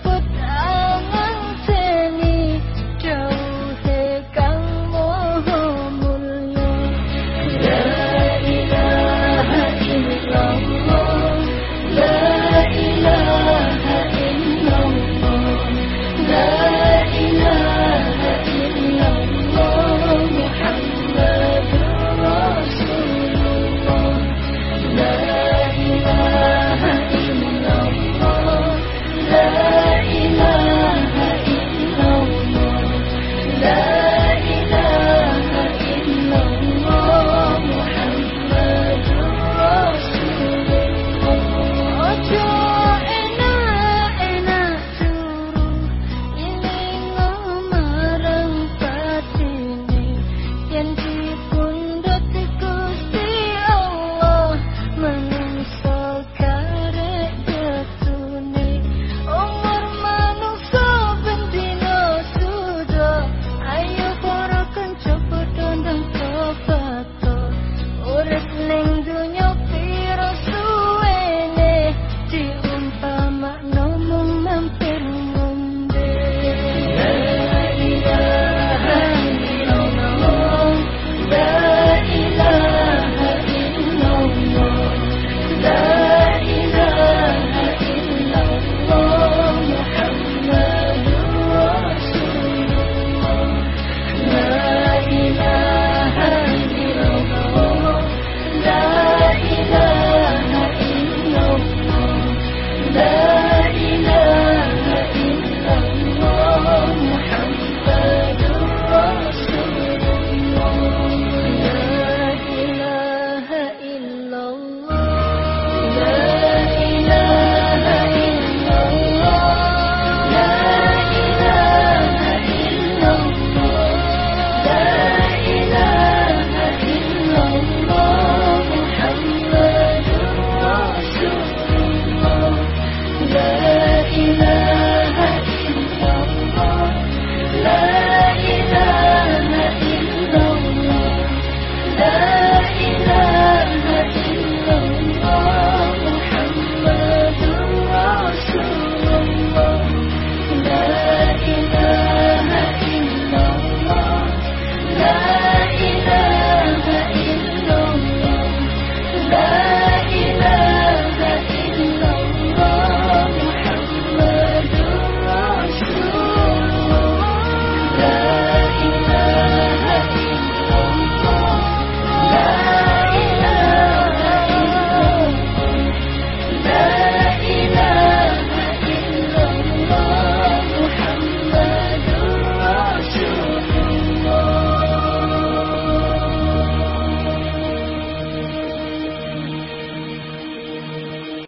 foot